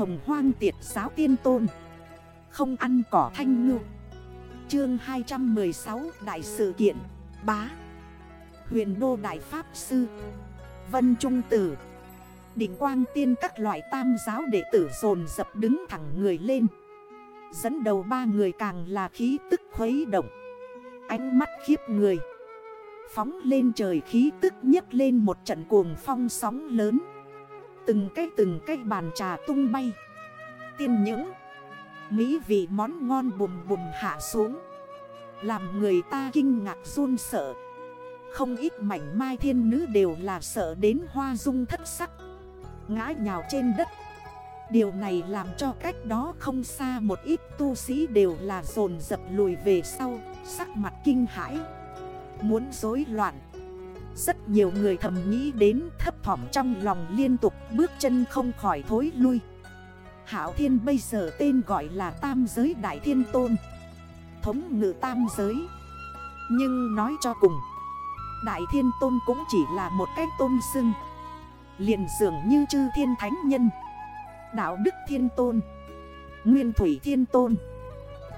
hồng hoang tiệt giáo tiên tôn. Không ăn cỏ thanh ngư. Chương 216 Đại sự kiện. Bá. Huyền đô đại pháp sư. Vân Trung Tử. Đỉnh quang tiên các loại tam giáo đệ tử dồn dập đứng thẳng người lên. Dẫn đầu ba người càng là khí tức khuấy động. Ánh mắt khiếp người. Phóng lên trời khí tức nhấc lên một trận cuồng phong sóng lớn. Từng cây từng cây bàn trà tung bay. Tiên những, Mỹ vị món ngon bùm bùm hạ xuống. Làm người ta kinh ngạc run sợ. Không ít mảnh mai thiên nữ đều là sợ đến hoa dung thất sắc. Ngã nhào trên đất. Điều này làm cho cách đó không xa một ít tu sĩ đều là dồn dập lùi về sau, Sắc mặt kinh hãi. Muốn rối loạn rất nhiều người thầm nghĩ đến thấp thỏm trong lòng liên tục bước chân không khỏi thối lui. Hảo Thiên bây giờ tên gọi là Tam Giới Đại Thiên Tôn. Thống ngự Tam Giới. Nhưng nói cho cùng, Đại Thiên Tôn cũng chỉ là một cái tôn xưng. Liền dường như chư thiên thánh nhân, Đạo Đức Thiên Tôn, Nguyên Thủy Thiên Tôn,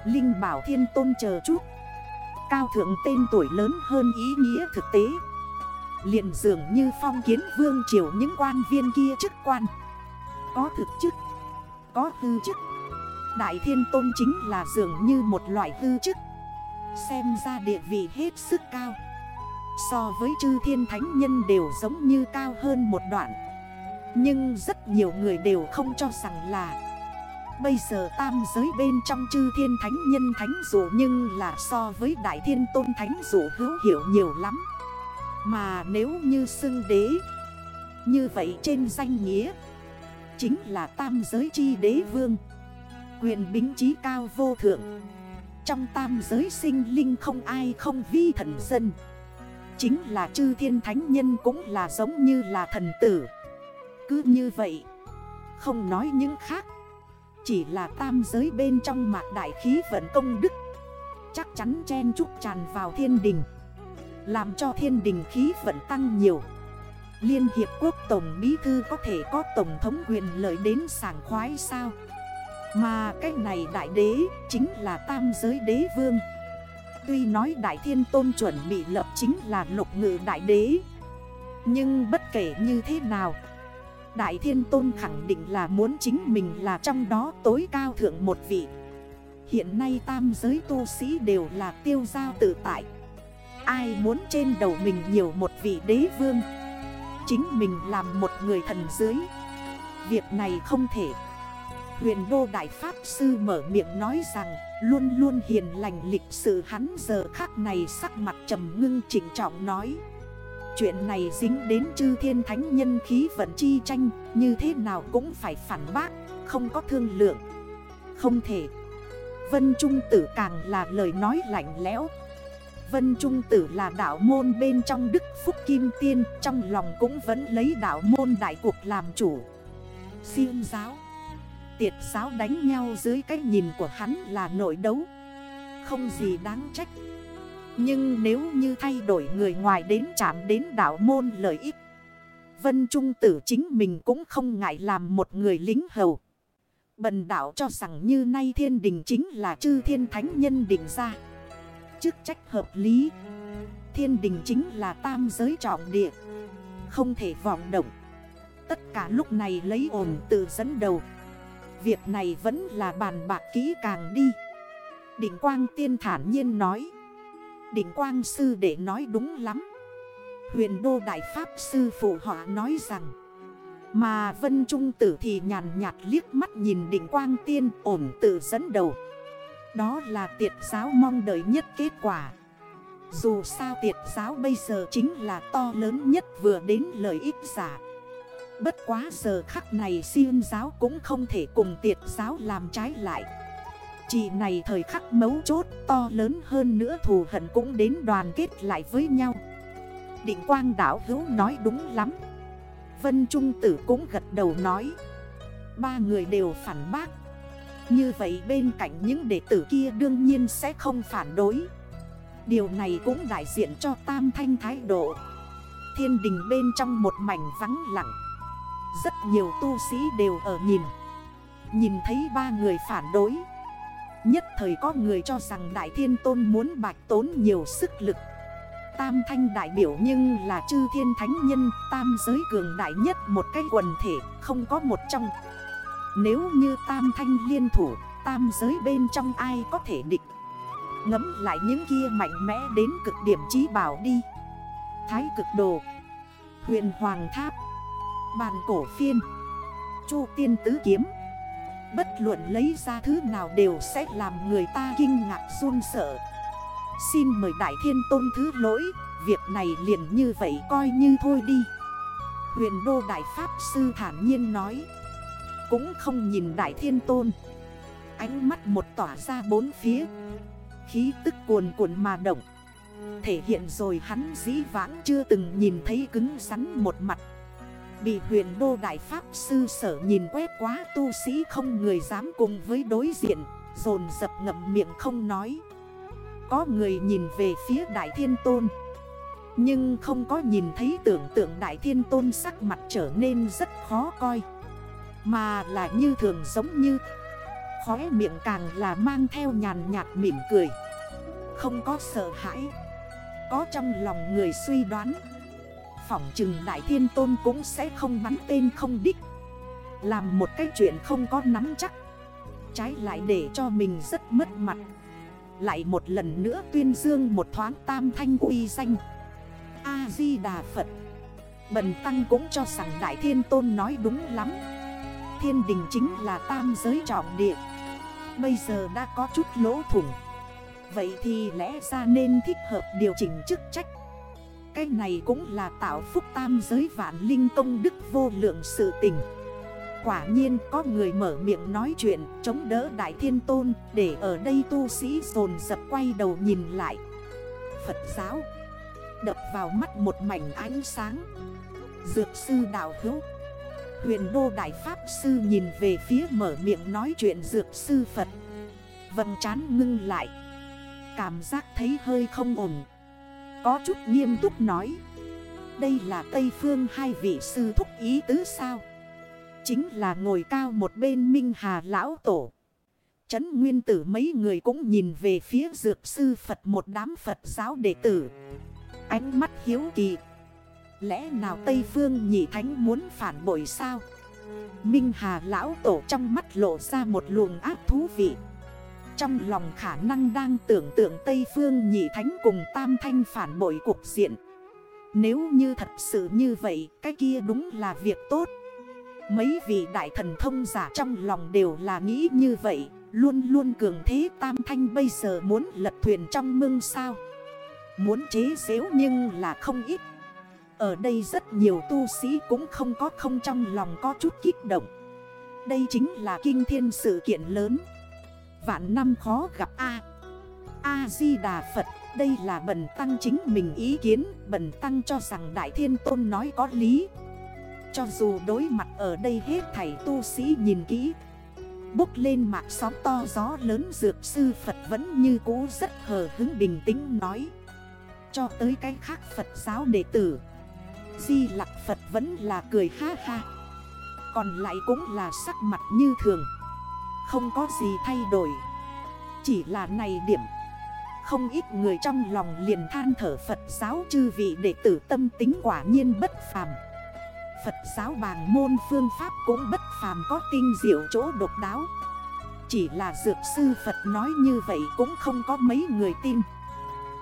Linh Bảo Thiên Tôn chờ chút. Cao thượng tên tuổi lớn hơn ý nghĩa thực tế liền dường như phong kiến vương triều những quan viên kia chức quan. Có thực chức, Có hư chức. Đại Thiên Tôn chính là dường như một loại hư chức. Xem ra địa vị hết sức cao. So với chư thiên thánh nhân đều giống như cao hơn một đoạn. Nhưng rất nhiều người đều không cho rằng là Bây giờ tam giới bên trong chư thiên thánh nhân thánh dụ Nhưng là so với đại thiên tôn thánh dụ hữu hiểu nhiều lắm. Mà nếu như xưng đế, Như vậy trên danh nghĩa Chính là tam giới chi đế vương, Quyền bính trí cao vô thượng. Trong tam giới sinh linh không ai không vi thần dân, Chính là chư thiên thánh nhân cũng là giống như là thần tử. Cứ như vậy, Không nói những khác, Chỉ là tam giới bên trong mạc đại khí vận công đức, Chắc chắn chen chúc tràn vào thiên đình. Làm cho thiên đình khí vận tăng nhiều. Liên Hiệp Quốc Tổng Bí Thư có thể có Tổng thống quyền lợi đến sảng khoái sao? Mà cái này đại đế chính là tam giới đế vương. Tuy nói Đại Thiên Tôn chuẩn bị lập chính là lục ngự đại đế, Nhưng bất kể như thế nào, Đại Thiên Tôn khẳng định là muốn chính mình là trong đó tối cao thượng một vị. Hiện nay tam giới tu sĩ đều là tiêu giao tự tại. Ai muốn trên đầu mình nhiều một vị đế vương? Chính mình làm một người thần dưới. Việc này không thể. Huyền đô đại pháp sư mở miệng nói rằng, Luôn luôn hiền lành lịch sự hắn giờ khắc này sắc mặt trầm ngưng chỉnh trọng nói. Chuyện này dính đến chư thiên thánh nhân khí vận chi tranh, Như thế nào cũng phải phản bác, Không có thương lượng. Không thể. Vân Trung Tử càng là lời nói lạnh lẽo Vân Trung Tử là đạo môn bên trong Đức Phúc Kim Tiên, Trong lòng cũng vẫn lấy đạo môn đại cuộc làm chủ. Siêu giáo, Tiệt giáo đánh nhau dưới cái nhìn của hắn là nội đấu. Không gì đáng trách. Nhưng nếu như thay đổi người ngoài đến chạm đến đảo môn lợi ích, Vân Trung Tử chính mình cũng không ngại làm một người lính hầu. Bần đảo cho rằng như nay thiên đình chính là chư thiên thánh nhân định ra. Chức trách hợp lý. Thiên đình chính là tam giới trọng địa, Không thể vọng động. Tất cả lúc này lấy ổn tự dẫn đầu. Việc này vẫn là bàn bạc kỹ càng đi. Đỉnh Quang Tiên thản nhiên nói. Đỉnh Quang Sư để nói đúng lắm. Huyền Đô Đại Pháp Sư phụ họ nói rằng, Mà Vân Trung Tử thì nhàn nhạt liếc mắt nhìn Đỉnh Quang Tiên ổn tự dẫn đầu. Đó là tiệt giáo mong đợi nhất kết quả. Dù sao tiệt giáo bây giờ chính là to lớn nhất vừa đến lợi ích giả. Bất quá giờ khắc này siêu giáo cũng không thể cùng tiệt giáo làm trái lại. Chỉ này thời khắc mấu chốt to lớn hơn nữa thù hận cũng đến đoàn kết lại với nhau. Định quang đảo hữu nói đúng lắm. Vân Trung Tử cũng gật đầu nói. Ba người đều phản bác. Như vậy bên cạnh những đệ tử kia đương nhiên sẽ không phản đối. Điều này cũng đại diện cho tam thanh thái độ. Thiên đình bên trong một mảnh vắng lặng. Rất nhiều tu sĩ đều ở nhìn. Nhìn thấy ba người phản đối. Nhất thời có người cho rằng Đại Thiên Tôn muốn bạch tốn nhiều sức lực. Tam thanh đại biểu nhưng là chư thiên thánh nhân, Tam giới cường đại nhất một cái quần thể, Không có một trong. Nếu như tam thanh liên thủ, Tam giới bên trong ai có thể địch? Ngấm lại những kia mạnh mẽ đến cực điểm trí bảo đi. Thái cực đồ, Huyền Hoàng Tháp, Bàn cổ phiên, Chu tiên tứ kiếm. Bất luận lấy ra thứ nào đều sẽ làm người ta kinh ngạc run sợ. Xin mời Đại Thiên Tôn thứ lỗi, Việc này liền như vậy coi như thôi đi. Huyền Đô Đại Pháp Sư thản nhiên nói. Cũng không nhìn Đại Thiên Tôn. Ánh mắt một tỏa ra bốn phía. Khí tức cuồn cuộn mà động. Thể hiện rồi hắn dĩ vãng chưa từng nhìn thấy cứng rắn một mặt. Bị huyền đô đại pháp sư sở nhìn quét quá, tu sĩ không người dám cùng với đối diện, Dồn dập ngậm miệng không nói. Có người nhìn về phía đại thiên tôn. Nhưng không có nhìn thấy tưởng tượng đại thiên tôn sắc mặt trở nên rất khó coi. Mà là như thường giống như. Khóe miệng càng là mang theo nhàn nhạt mỉm cười. Không có sợ hãi. Có trong lòng người suy đoán. Phỏng chừng Đại Thiên Tôn cũng sẽ không bắn tên không đích. Làm một cái chuyện không có nắm chắc. Trái lại để cho mình rất mất mặt. Lại một lần nữa tuyên dương một thoáng tam thanh uy danh. A-di-đà Phật. Bần Tăng cũng cho rằng Đại Thiên Tôn nói đúng lắm. Thiên đình chính là tam giới trọng địa. Bây giờ đã có chút lỗ thủng. Vậy thì lẽ ra nên thích hợp điều chỉnh chức trách. Cái này cũng là tạo phúc tam giới vạn linh công đức vô lượng sự tình. Quả nhiên có người mở miệng nói chuyện, chống đỡ Đại Thiên Tôn, Để ở đây tu sĩ dồn dập quay đầu nhìn lại. Phật giáo, Đập vào mắt một mảnh ánh sáng. Dược sư đạo hữu Huyền đô đại pháp sư nhìn về phía mở miệng nói chuyện dược sư Phật. Vầng chán ngưng lại. Cảm giác thấy hơi không ổn. Có chút nghiêm túc nói. Đây là Tây Phương hai vị sư thúc ý tứ sao? Chính là ngồi cao một bên Minh Hà Lão Tổ. Trấn Nguyên Tử mấy người cũng nhìn về phía dược sư Phật một đám Phật giáo đệ tử. Ánh mắt hiếu kỳ. Lẽ nào Tây Phương nhị thánh muốn phản bội sao? Minh Hà Lão Tổ trong mắt lộ ra một luồng ác thú vị. Trong lòng khả năng đang tưởng tượng Tây Phương nhị thánh cùng Tam Thanh phản bội cục diện. Nếu như thật sự như vậy, Cái kia đúng là việc tốt. Mấy vị đại thần thông giả trong lòng đều là nghĩ như vậy, Luôn luôn cường thế Tam Thanh bây giờ muốn lật thuyền trong mương sao? Muốn chế xếu nhưng là không ít. Ở đây rất nhiều tu sĩ cũng không có không trong lòng có chút kích động. Đây chính là kinh thiên sự kiện lớn. Vạn năm khó gặp A. A-di-đà Phật, Đây là bần tăng chính mình ý kiến, Bần tăng cho rằng Đại Thiên Tôn nói có lý. Cho dù đối mặt ở đây hết thảy tu sĩ nhìn kỹ, Bốc lên mạng sóng to gió lớn Dược sư Phật vẫn như cũ rất hờ hứng bình tĩnh nói. Cho tới cái khác Phật giáo đệ tử Di lạc Phật vẫn là cười ha ha. Còn lại cũng là sắc mặt như thường. Không có gì thay đổi. Chỉ là này điểm. Không ít người trong lòng liền than thở Phật giáo chư vị đệ tử tâm tính quả nhiên bất phàm. Phật giáo bàng môn phương pháp cũng bất phàm có tinh diệu chỗ độc đáo. Chỉ là dược sư Phật nói như vậy cũng không có mấy người tin.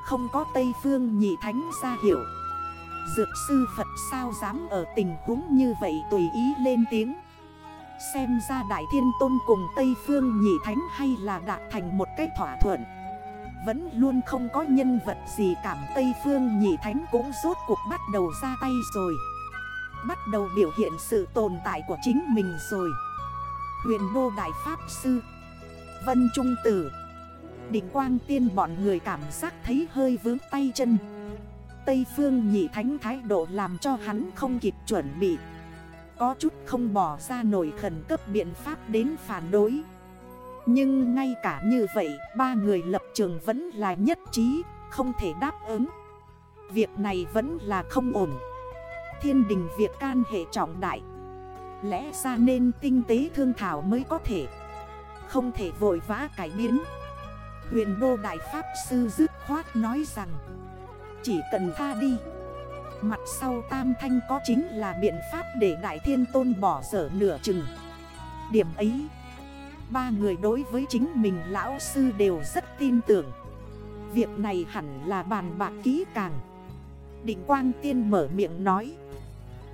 Không có Tây Phương nhị thánh ra hiểu Dược sư Phật sao dám ở tình huống như vậy tùy ý lên tiếng. Xem ra Đại Thiên Tôn cùng Tây Phương Nhị Thánh hay là đạt thành một cái thỏa thuận. Vẫn luôn không có nhân vật gì cảm Tây Phương Nhị Thánh cũng rốt cuộc bắt đầu ra tay rồi. Bắt đầu biểu hiện sự tồn tại của chính mình rồi. Huyền Đô Đại Pháp Sư, Vân Trung Tử. Đỉnh Quang Tiên bọn người cảm giác thấy hơi vướng tay chân. Tây Phương Nhị Thánh thái độ làm cho hắn không kịp chuẩn bị. Có chút không bỏ ra nổi khẩn cấp biện pháp đến phản đối. Nhưng ngay cả như vậy, ba người lập trường vẫn là nhất trí, Không thể đáp ứng. Việc này vẫn là không ổn. Thiên đình việc can hệ trọng đại. Lẽ ra nên tinh tế thương thảo mới có thể. Không thể vội vã cải biến. Huyền đô đại pháp sư dứt khoát nói rằng chỉ cần tha đi. Mặt sau tam thanh có chính là biện pháp để đại thiên tôn bỏ dở nửa chừng. Điểm ấy, Ba người đối với chính mình lão sư đều rất tin tưởng. Việc này hẳn là bàn bạc kỹ càng. Định quang tiên mở miệng nói.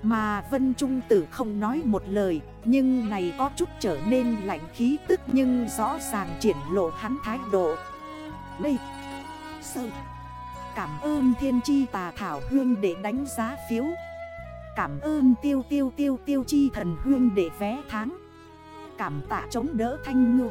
Mà Vân Trung Tử không nói một lời, Nhưng này có chút trở nên lạnh khí tức Nhưng rõ ràng triển lộ hắn thái độ. Đây Sơ Cảm ơn thiên chi tà thảo hương để đánh giá phiếu. Cảm ơn tiêu tiêu tiêu tiêu chi thần hương để vé tháng. Cảm tạ chống đỡ thanh ngược